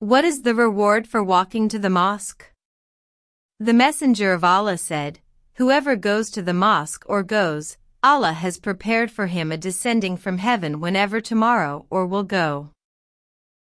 What is the reward for walking to the mosque? The Messenger of Allah said, Whoever goes to the mosque or goes, Allah has prepared for him a descending from heaven whenever tomorrow or will go.